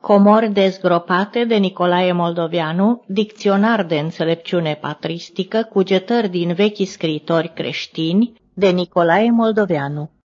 Comori dezgropate de Nicolae Moldovianu, dicționar de înțelepciune patristică, cugetări din vechi scriitori creștini, de Nicolae Moldovianu